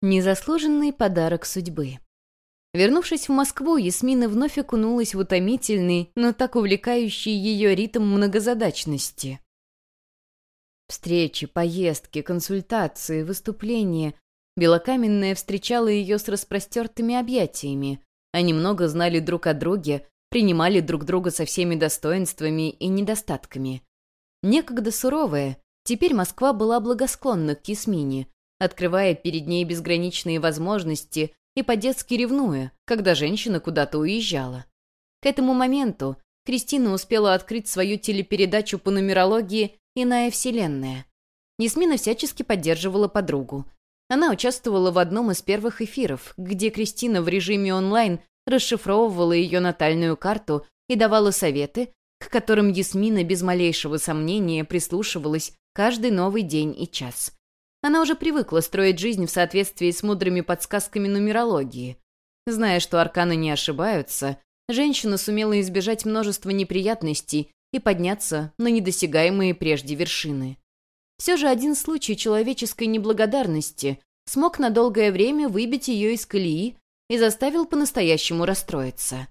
Незаслуженный подарок судьбы. Вернувшись в Москву, Ясмина вновь окунулась в утомительный, но так увлекающий ее ритм многозадачности. Встречи, поездки, консультации, выступления. Белокаменная встречала ее с распростертыми объятиями. Они много знали друг о друге, принимали друг друга со всеми достоинствами и недостатками. Некогда суровая, теперь Москва была благосклонна к Ясмине, открывая перед ней безграничные возможности и по-детски ревнуя, когда женщина куда-то уезжала. К этому моменту Кристина успела открыть свою телепередачу по нумерологии «Иная вселенная». Ясмина всячески поддерживала подругу. Она участвовала в одном из первых эфиров, где Кристина в режиме онлайн расшифровывала ее натальную карту и давала советы, к которым Ясмина без малейшего сомнения прислушивалась каждый новый день и час. Она уже привыкла строить жизнь в соответствии с мудрыми подсказками нумерологии. Зная, что арканы не ошибаются, женщина сумела избежать множества неприятностей и подняться на недосягаемые прежде вершины. Все же один случай человеческой неблагодарности смог на долгое время выбить ее из колеи и заставил по-настоящему расстроиться.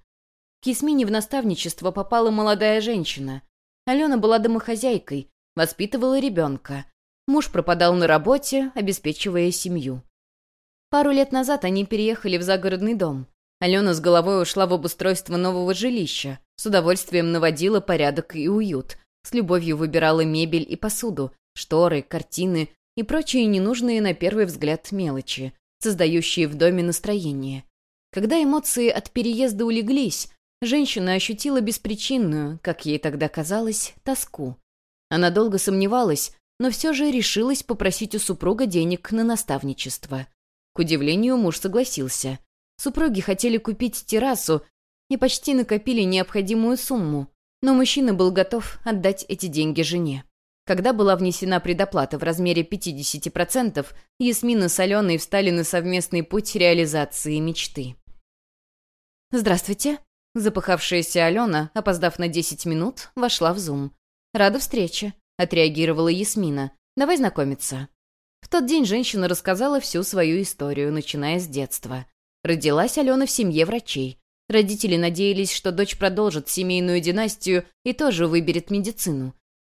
К Ясмине в наставничество попала молодая женщина. Алена была домохозяйкой, воспитывала ребенка, Муж пропадал на работе, обеспечивая семью. Пару лет назад они переехали в загородный дом. Алена с головой ушла в обустройство нового жилища, с удовольствием наводила порядок и уют, с любовью выбирала мебель и посуду, шторы, картины и прочие ненужные на первый взгляд мелочи, создающие в доме настроение. Когда эмоции от переезда улеглись, женщина ощутила беспричинную, как ей тогда казалось, тоску. Она долго сомневалась, но все же решилась попросить у супруга денег на наставничество. К удивлению, муж согласился. Супруги хотели купить террасу и почти накопили необходимую сумму, но мужчина был готов отдать эти деньги жене. Когда была внесена предоплата в размере 50%, Ясмина с Аленой встали на совместный путь реализации мечты. «Здравствуйте», Запыхавшаяся Алена, опоздав на 10 минут, вошла в зум. «Рада встрече», — отреагировала Ясмина. «Давай знакомиться». В тот день женщина рассказала всю свою историю, начиная с детства. Родилась Алена в семье врачей. Родители надеялись, что дочь продолжит семейную династию и тоже выберет медицину.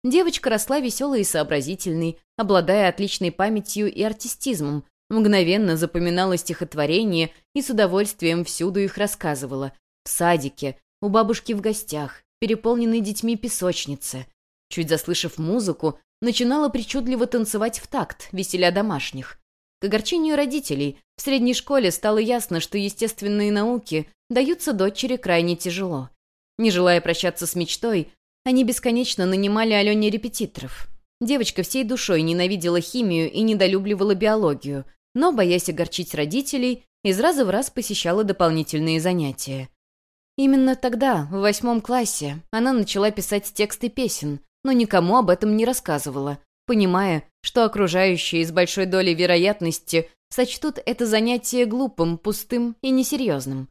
Девочка росла веселой и сообразительной, обладая отличной памятью и артистизмом, мгновенно запоминала стихотворения и с удовольствием всюду их рассказывала. В садике, у бабушки в гостях, переполненной детьми песочнице – Чуть заслышав музыку, начинала причудливо танцевать в такт, веселя домашних. К огорчению родителей, в средней школе стало ясно, что естественные науки даются дочери крайне тяжело. Не желая прощаться с мечтой, они бесконечно нанимали Алене репетиторов. Девочка всей душой ненавидела химию и недолюбливала биологию, но, боясь огорчить родителей, из раза в раз посещала дополнительные занятия. Именно тогда, в восьмом классе, она начала писать тексты песен, но никому об этом не рассказывала, понимая, что окружающие с большой долей вероятности сочтут это занятие глупым, пустым и несерьезным.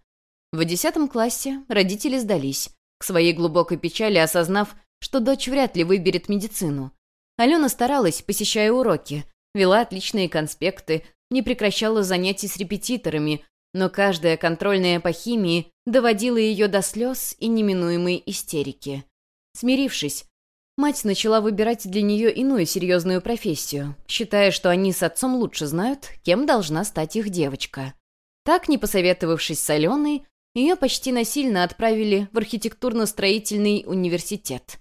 В десятом классе родители сдались, к своей глубокой печали осознав, что дочь вряд ли выберет медицину. Алена старалась, посещая уроки, вела отличные конспекты, не прекращала занятий с репетиторами, но каждая контрольная по химии доводила ее до слез и неминуемой истерики. Смирившись, Мать начала выбирать для нее иную серьезную профессию, считая, что они с отцом лучше знают, кем должна стать их девочка. Так, не посоветовавшись с Аленой, ее почти насильно отправили в архитектурно-строительный университет.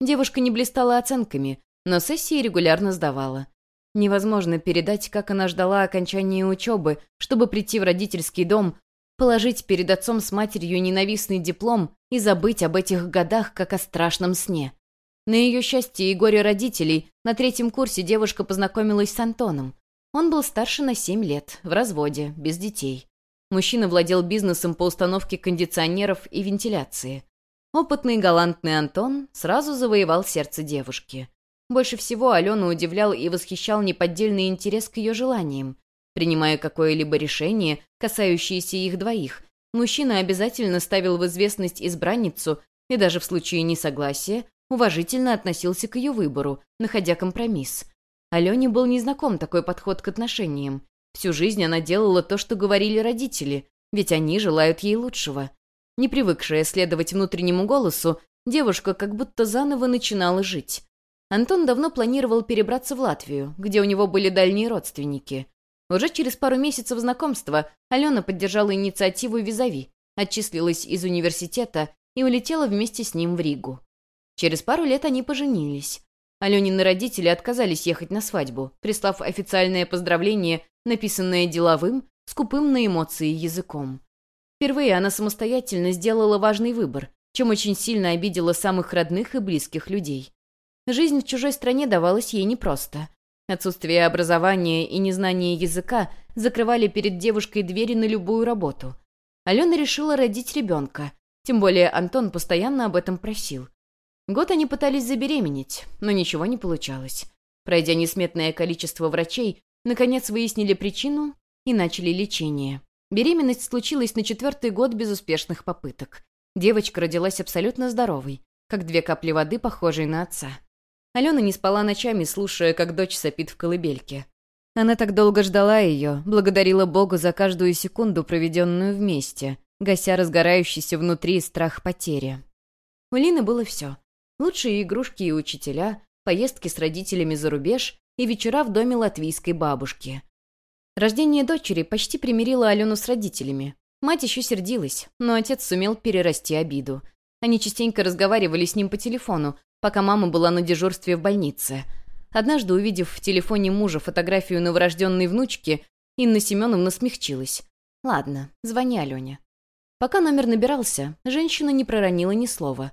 Девушка не блистала оценками, но сессии регулярно сдавала. Невозможно передать, как она ждала окончания учебы, чтобы прийти в родительский дом, положить перед отцом с матерью ненавистный диплом и забыть об этих годах, как о страшном сне. На ее счастье и горе родителей на третьем курсе девушка познакомилась с Антоном. Он был старше на 7 лет, в разводе, без детей. Мужчина владел бизнесом по установке кондиционеров и вентиляции. Опытный галантный Антон сразу завоевал сердце девушки. Больше всего Алену удивлял и восхищал неподдельный интерес к ее желаниям. Принимая какое-либо решение, касающееся их двоих, мужчина обязательно ставил в известность избранницу и даже в случае несогласия уважительно относился к ее выбору, находя компромисс. Алене был незнаком такой подход к отношениям. Всю жизнь она делала то, что говорили родители, ведь они желают ей лучшего. Не привыкшая следовать внутреннему голосу, девушка как будто заново начинала жить. Антон давно планировал перебраться в Латвию, где у него были дальние родственники. Уже через пару месяцев знакомства Алена поддержала инициативу «Визави», отчислилась из университета и улетела вместе с ним в Ригу. Через пару лет они поженились. Аленины родители отказались ехать на свадьбу, прислав официальное поздравление, написанное деловым, скупым на эмоции языком. Впервые она самостоятельно сделала важный выбор, чем очень сильно обидела самых родных и близких людей. Жизнь в чужой стране давалась ей непросто. Отсутствие образования и незнание языка закрывали перед девушкой двери на любую работу. Алена решила родить ребенка, тем более Антон постоянно об этом просил. Год они пытались забеременеть, но ничего не получалось. Пройдя несметное количество врачей, наконец выяснили причину и начали лечение. Беременность случилась на четвертый год без успешных попыток. Девочка родилась абсолютно здоровой, как две капли воды, похожей на отца. Алена не спала ночами, слушая, как дочь сопит в колыбельке. Она так долго ждала ее, благодарила Богу за каждую секунду, проведенную вместе, гася разгорающийся внутри страх потери. У Лины было все. Лучшие игрушки и учителя, поездки с родителями за рубеж и вечера в доме латвийской бабушки. Рождение дочери почти примирило Алену с родителями. Мать еще сердилась, но отец сумел перерасти обиду. Они частенько разговаривали с ним по телефону, пока мама была на дежурстве в больнице. Однажды, увидев в телефоне мужа фотографию новорожденной внучки, Инна Семеновна смягчилась. «Ладно, звони Алене». Пока номер набирался, женщина не проронила ни слова.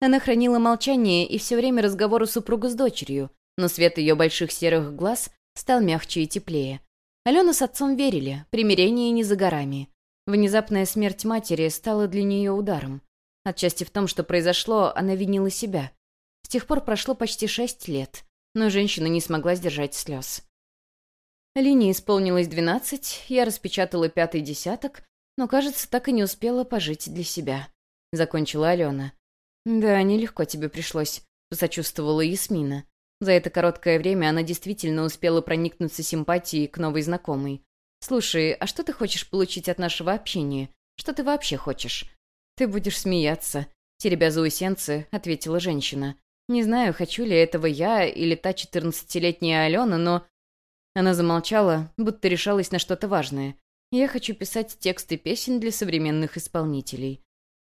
Она хранила молчание и все время разговор у супруга с дочерью, но свет ее больших серых глаз стал мягче и теплее. Алена с отцом верили, примирение не за горами. Внезапная смерть матери стала для нее ударом. Отчасти в том, что произошло, она винила себя. С тех пор прошло почти шесть лет, но женщина не смогла сдержать слез. Лине исполнилось двенадцать, я распечатала пятый десяток, но, кажется, так и не успела пожить для себя. Закончила Алена. «Да, нелегко тебе пришлось», — посочувствовала Ясмина. За это короткое время она действительно успела проникнуться симпатией к новой знакомой. «Слушай, а что ты хочешь получить от нашего общения? Что ты вообще хочешь?» «Ты будешь смеяться», — теребя заусенцы, ответила женщина. Не знаю, хочу ли этого я или та четырнадцатилетняя Алена, но... Она замолчала, будто решалась на что-то важное. Я хочу писать тексты песен для современных исполнителей.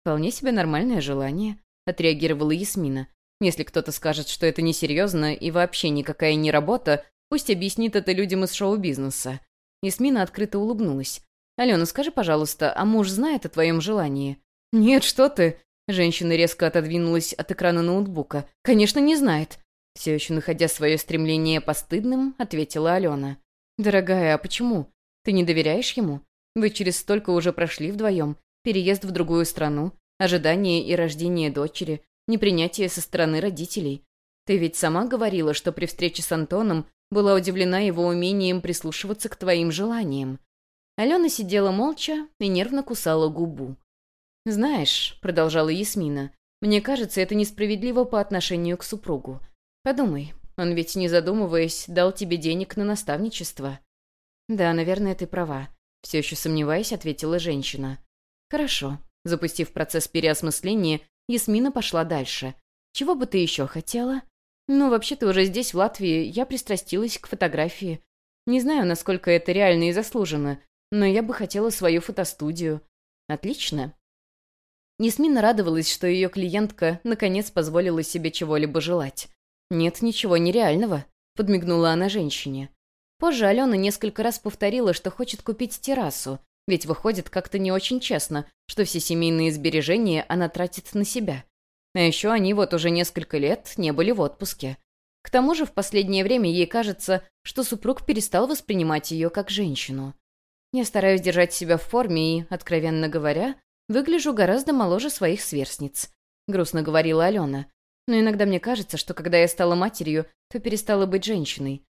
Вполне себе нормальное желание, отреагировала Ясмина. Если кто-то скажет, что это несерьезно и вообще никакая не работа, пусть объяснит это людям из шоу-бизнеса. Ясмина открыто улыбнулась. «Алена, скажи, пожалуйста, а муж знает о твоем желании?» «Нет, что ты!» Женщина резко отодвинулась от экрана ноутбука. «Конечно, не знает». Все еще находя свое стремление постыдным, ответила Алена. «Дорогая, а почему? Ты не доверяешь ему? Вы через столько уже прошли вдвоем. Переезд в другую страну, ожидание и рождение дочери, непринятие со стороны родителей. Ты ведь сама говорила, что при встрече с Антоном была удивлена его умением прислушиваться к твоим желаниям». Алена сидела молча и нервно кусала губу. «Знаешь», — продолжала Ясмина, — «мне кажется, это несправедливо по отношению к супругу. Подумай, он ведь, не задумываясь, дал тебе денег на наставничество». «Да, наверное, ты права», — все еще сомневаясь, ответила женщина. «Хорошо». Запустив процесс переосмысления, Ясмина пошла дальше. «Чего бы ты еще хотела?» «Ну, вообще-то уже здесь, в Латвии, я пристрастилась к фотографии. Не знаю, насколько это реально и заслуженно, но я бы хотела свою фотостудию». «Отлично. Ясмина радовалась, что ее клиентка наконец позволила себе чего-либо желать. «Нет ничего нереального», — подмигнула она женщине. Позже Алена несколько раз повторила, что хочет купить террасу, ведь выходит как-то не очень честно, что все семейные сбережения она тратит на себя. А еще они вот уже несколько лет не были в отпуске. К тому же в последнее время ей кажется, что супруг перестал воспринимать ее как женщину. Я стараюсь держать себя в форме и, откровенно говоря, Выгляжу гораздо моложе своих сверстниц», — грустно говорила Алена. «Но иногда мне кажется, что когда я стала матерью, то перестала быть женщиной.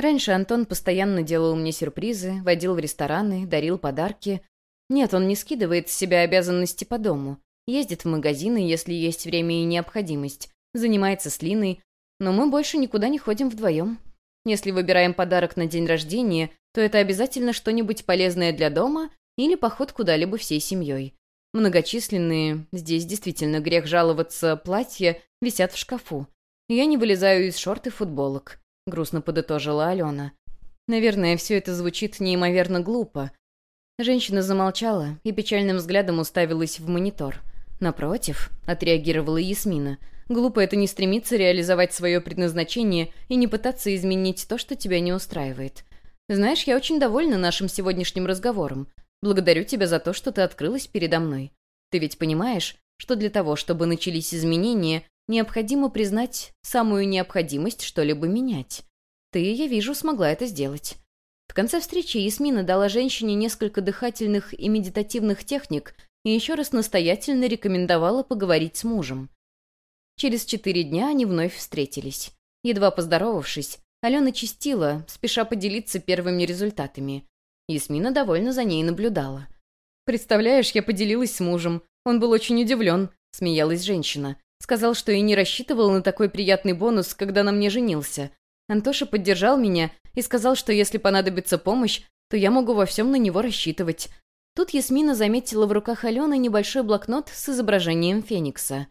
Раньше Антон постоянно делал мне сюрпризы, водил в рестораны, дарил подарки. Нет, он не скидывает с себя обязанности по дому. Ездит в магазины, если есть время и необходимость. Занимается с Линой. Но мы больше никуда не ходим вдвоем. Если выбираем подарок на день рождения, то это обязательно что-нибудь полезное для дома или поход куда-либо всей семьей. Многочисленные, здесь действительно грех жаловаться, платья висят в шкафу. Я не вылезаю из шорт и футболок, грустно подытожила Алена. Наверное, все это звучит неимоверно глупо. Женщина замолчала и печальным взглядом уставилась в монитор. «Напротив», — отреагировала Ясмина, — «глупо это не стремиться реализовать свое предназначение и не пытаться изменить то, что тебя не устраивает. Знаешь, я очень довольна нашим сегодняшним разговором. Благодарю тебя за то, что ты открылась передо мной. Ты ведь понимаешь, что для того, чтобы начались изменения, необходимо признать самую необходимость что-либо менять. Ты, я вижу, смогла это сделать. В конце встречи Ясмина дала женщине несколько дыхательных и медитативных техник и еще раз настоятельно рекомендовала поговорить с мужем. Через четыре дня они вновь встретились. Едва поздоровавшись, Алена чистила, спеша поделиться первыми результатами. Ясмина довольно за ней наблюдала. «Представляешь, я поделилась с мужем. Он был очень удивлен», — смеялась женщина. Сказал, что и не рассчитывал на такой приятный бонус, когда на мне женился. Антоша поддержал меня и сказал, что если понадобится помощь, то я могу во всем на него рассчитывать. Тут Ясмина заметила в руках Алены небольшой блокнот с изображением Феникса.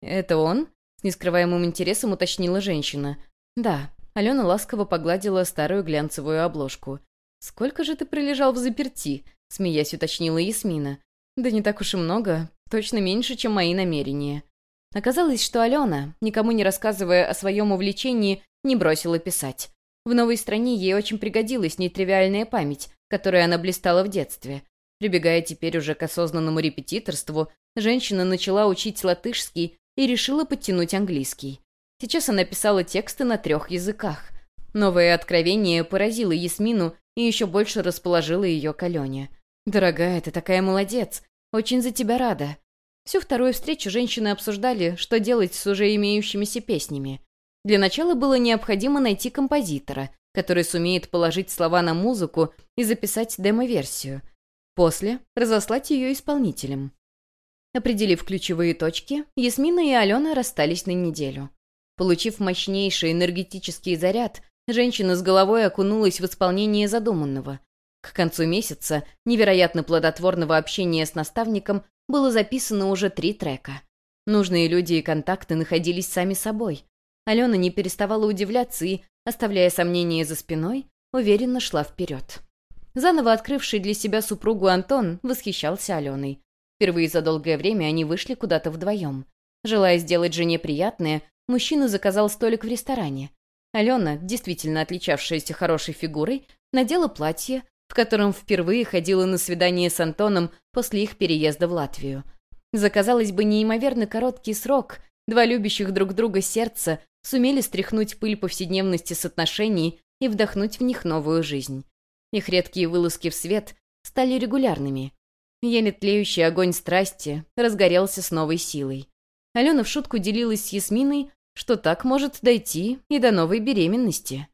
«Это он?» — с нескрываемым интересом уточнила женщина. «Да». Алена ласково погладила старую глянцевую обложку. «Сколько же ты пролежал в заперти?» — смеясь уточнила Ясмина. «Да не так уж и много, точно меньше, чем мои намерения». Оказалось, что Алена, никому не рассказывая о своем увлечении, не бросила писать. В новой стране ей очень пригодилась нетривиальная память, которой она блистала в детстве. Прибегая теперь уже к осознанному репетиторству, женщина начала учить латышский и решила подтянуть английский. Сейчас она писала тексты на трех языках. Новое откровение поразило Ясмину и еще больше расположила ее к Алене. «Дорогая, ты такая молодец. Очень за тебя рада». Всю вторую встречу женщины обсуждали, что делать с уже имеющимися песнями. Для начала было необходимо найти композитора, который сумеет положить слова на музыку и записать демо-версию. После — разослать ее исполнителям. Определив ключевые точки, Ясмина и Алена расстались на неделю. Получив мощнейший энергетический заряд, Женщина с головой окунулась в исполнение задуманного. К концу месяца невероятно плодотворного общения с наставником было записано уже три трека. Нужные люди и контакты находились сами собой. Алена не переставала удивляться и, оставляя сомнения за спиной, уверенно шла вперед. Заново открывший для себя супругу Антон восхищался Аленой. Впервые за долгое время они вышли куда-то вдвоем. Желая сделать жене приятное, мужчина заказал столик в ресторане. Алена, действительно отличавшаяся хорошей фигурой, надела платье, в котором впервые ходила на свидание с Антоном после их переезда в Латвию. За, казалось бы, неимоверно короткий срок два любящих друг друга сердца сумели стряхнуть пыль повседневности с отношений и вдохнуть в них новую жизнь. Их редкие вылазки в свет стали регулярными. Еле тлеющий огонь страсти разгорелся с новой силой. Алена в шутку делилась с Ясминой, что так может дойти и до новой беременности.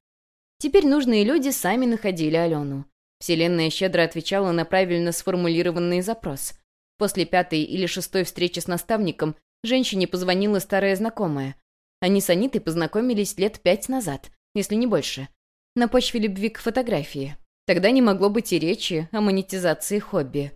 Теперь нужные люди сами находили Алену. Вселенная щедро отвечала на правильно сформулированный запрос. После пятой или шестой встречи с наставником женщине позвонила старая знакомая. Они с Анитой познакомились лет пять назад, если не больше, на почве любви к фотографии. Тогда не могло быть и речи о монетизации хобби.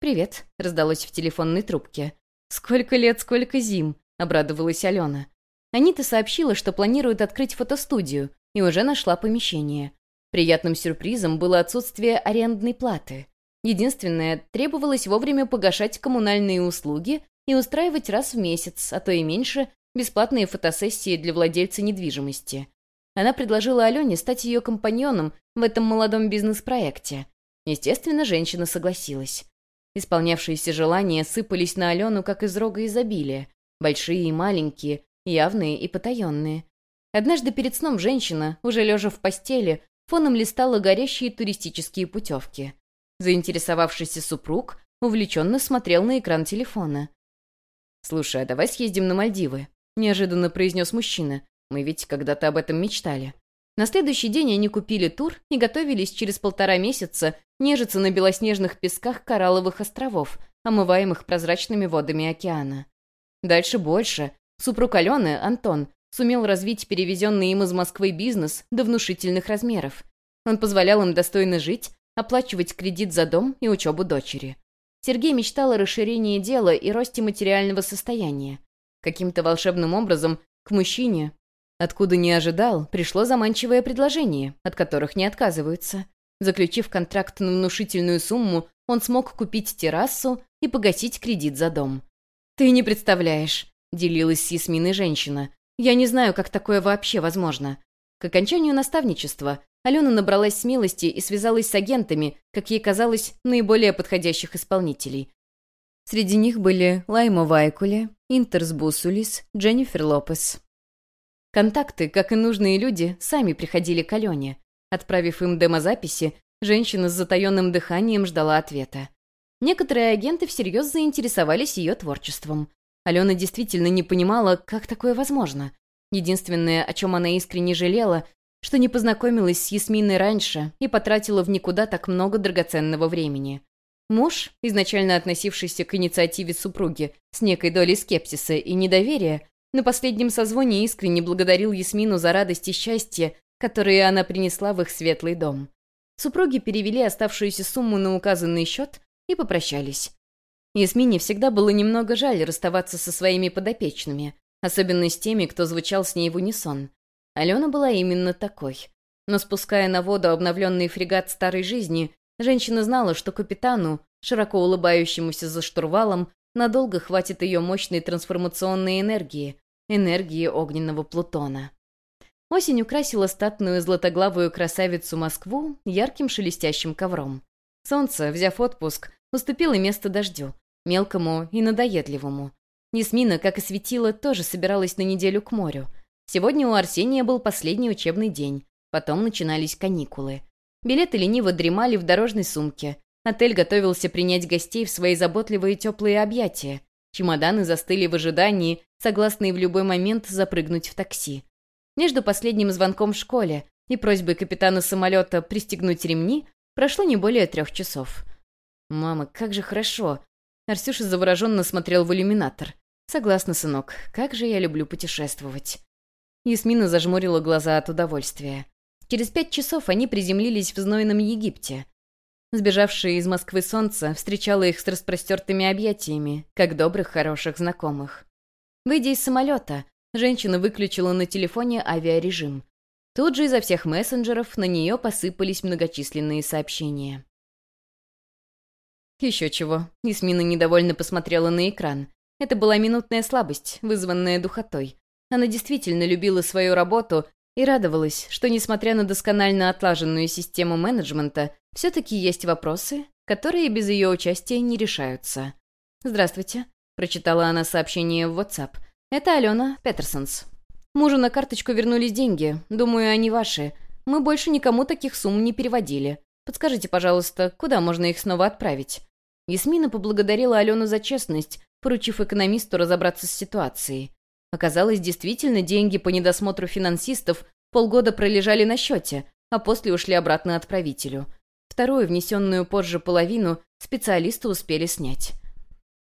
«Привет», — раздалось в телефонной трубке. «Сколько лет, сколько зим», — обрадовалась Алена. Анита сообщила, что планирует открыть фотостудию, и уже нашла помещение. Приятным сюрпризом было отсутствие арендной платы. Единственное, требовалось вовремя погашать коммунальные услуги и устраивать раз в месяц, а то и меньше, бесплатные фотосессии для владельца недвижимости. Она предложила Алене стать ее компаньоном в этом молодом бизнес-проекте. Естественно, женщина согласилась. Исполнявшиеся желания сыпались на Алену, как из рога изобилия. Большие и маленькие, явные и потаенные. Однажды перед сном женщина, уже лежа в постели, фоном листала горящие туристические путевки. Заинтересовавшийся супруг увлеченно смотрел на экран телефона. «Слушай, а давай съездим на Мальдивы», — неожиданно произнес мужчина. «Мы ведь когда-то об этом мечтали». На следующий день они купили тур и готовились через полтора месяца нежиться на белоснежных песках коралловых островов, омываемых прозрачными водами океана. Дальше больше, Супруг Алены, Антон, сумел развить перевезенный им из Москвы бизнес до внушительных размеров. Он позволял им достойно жить, оплачивать кредит за дом и учебу дочери. Сергей мечтал о расширении дела и росте материального состояния. Каким-то волшебным образом к мужчине, откуда не ожидал, пришло заманчивое предложение, от которых не отказываются. Заключив контракт на внушительную сумму, он смог купить террасу и погасить кредит за дом. «Ты не представляешь», — делилась с Ясминой женщина. «Я не знаю, как такое вообще возможно». К окончанию наставничества Алена набралась смелости и связалась с агентами, как ей казалось, наиболее подходящих исполнителей. Среди них были Лайма Вайкуле, Интерс Бусулис, Дженнифер Лопес. Контакты, как и нужные люди, сами приходили к Алене. Отправив им демозаписи, женщина с затаенным дыханием ждала ответа. Некоторые агенты всерьез заинтересовались ее творчеством. Алена действительно не понимала, как такое возможно. Единственное, о чем она искренне жалела, что не познакомилась с Ясминой раньше и потратила в никуда так много драгоценного времени. Муж, изначально относившийся к инициативе супруги с некой долей скепсиса и недоверия, на последнем созвоне искренне благодарил Ясмину за радость и счастье, которые она принесла в их светлый дом. Супруги перевели оставшуюся сумму на указанный счет и попрощались. Ясмине всегда было немного жаль расставаться со своими подопечными, особенно с теми, кто звучал с ней в унисон. Алена была именно такой. Но спуская на воду обновленный фрегат старой жизни, женщина знала, что капитану, широко улыбающемуся за штурвалом, надолго хватит ее мощной трансформационной энергии, энергии огненного Плутона. Осень украсила статную златоглавую красавицу Москву ярким шелестящим ковром. Солнце, взяв отпуск, уступило место дождю, мелкому и надоедливому. Ясмина, как и светила, тоже собиралась на неделю к морю — Сегодня у Арсения был последний учебный день. Потом начинались каникулы. Билеты лениво дремали в дорожной сумке. Отель готовился принять гостей в свои заботливые теплые объятия. Чемоданы застыли в ожидании, согласные в любой момент запрыгнуть в такси. Между последним звонком в школе и просьбой капитана самолета пристегнуть ремни прошло не более трех часов. «Мама, как же хорошо!» Арсюша завороженно смотрел в иллюминатор. «Согласна, сынок, как же я люблю путешествовать!» Ясмина зажмурила глаза от удовольствия. Через пять часов они приземлились в знойном Египте. Сбежавшее из Москвы солнце встречало их с распростертыми объятиями, как добрых, хороших знакомых. Выйдя из самолета, женщина выключила на телефоне авиарежим. Тут же изо всех мессенджеров на нее посыпались многочисленные сообщения. Еще чего. Ясмина недовольно посмотрела на экран. Это была минутная слабость, вызванная духотой. Она действительно любила свою работу и радовалась, что, несмотря на досконально отлаженную систему менеджмента, все-таки есть вопросы, которые без ее участия не решаются. «Здравствуйте», — прочитала она сообщение в WhatsApp. «Это Алена Петерсонс. Мужу на карточку вернулись деньги. Думаю, они ваши. Мы больше никому таких сумм не переводили. Подскажите, пожалуйста, куда можно их снова отправить?» Ясмина поблагодарила Алену за честность, поручив экономисту разобраться с ситуацией. Оказалось, действительно, деньги по недосмотру финансистов полгода пролежали на счете, а после ушли обратно отправителю. Вторую, внесенную позже половину, специалисты успели снять.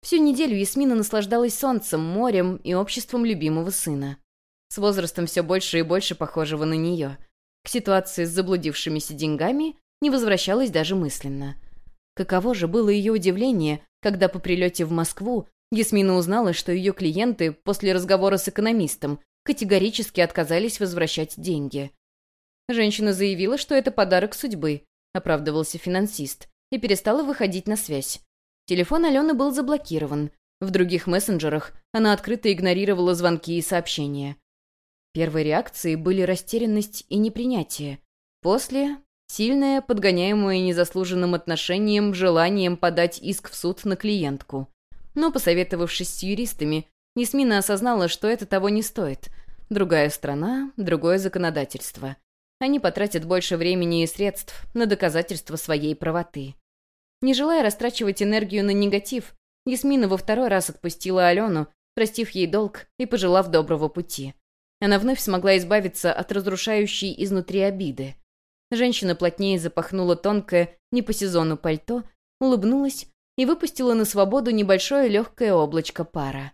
Всю неделю Ясмина наслаждалась солнцем, морем и обществом любимого сына. С возрастом все больше и больше похожего на нее. К ситуации с заблудившимися деньгами не возвращалась даже мысленно. Каково же было ее удивление, когда по прилете в Москву Ясмина узнала, что ее клиенты после разговора с экономистом категорически отказались возвращать деньги. Женщина заявила, что это подарок судьбы, оправдывался финансист, и перестала выходить на связь. Телефон Алены был заблокирован. В других мессенджерах она открыто игнорировала звонки и сообщения. Первой реакцией были растерянность и непринятие. После — сильное, подгоняемое незаслуженным отношением, желанием подать иск в суд на клиентку. Но, посоветовавшись с юристами, Несмина осознала, что это того не стоит. Другая страна, другое законодательство. Они потратят больше времени и средств на доказательство своей правоты. Не желая растрачивать энергию на негатив, Ясмина во второй раз отпустила Алену, простив ей долг и пожелав доброго пути. Она вновь смогла избавиться от разрушающей изнутри обиды. Женщина плотнее запахнула тонкое, не по сезону пальто, улыбнулась и выпустила на свободу небольшое легкое облачко пара.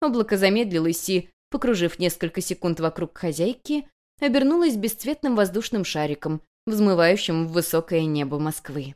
Облако замедлилось и, покружив несколько секунд вокруг хозяйки, обернулось бесцветным воздушным шариком, взмывающим в высокое небо Москвы.